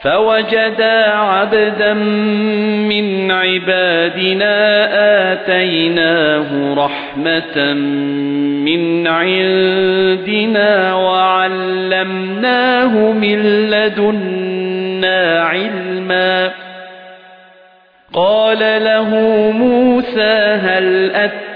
فوجدا عبدا من عبادنا آتيناه رحمة من عندنا وعلمناه من لدنا علما. قال له موسى هل أتى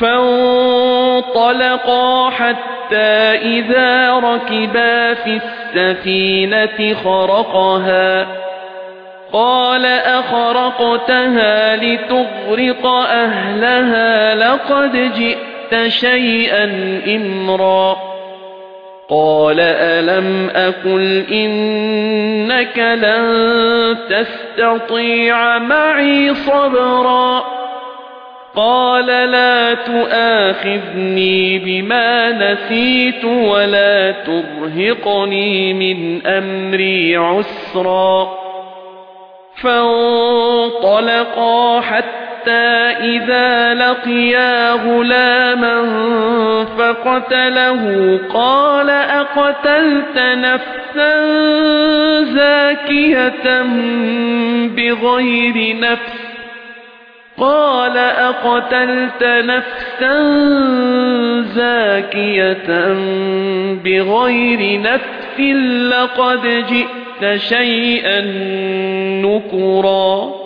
فانطلقا حتى إِذَا رَكِبَا فِي السَّفِينَةِ خَرَقَهَا. قَالَ أَخَرَقْتَهَا لِتُغْرِقَ أَهْلَهَا لَقَدْ جِئْتَ شَيْئًا إِمْرًا. قَالَ أَلَمْ أَقُلْ إِنَّكَ لَن تَسْتَطِيعَ مَعِي صَبْرًا. قال لا تؤاخذني بما نسيت ولا ترهقني من أمري عسرا. فانطلقا حتى إذا لقيا غلاما فقتله. قال أقتلت نفسا زاكية بغير نفس؟ قال أقتلت نفسا زاكية بغير نفس لقد جئت شيئا نكرا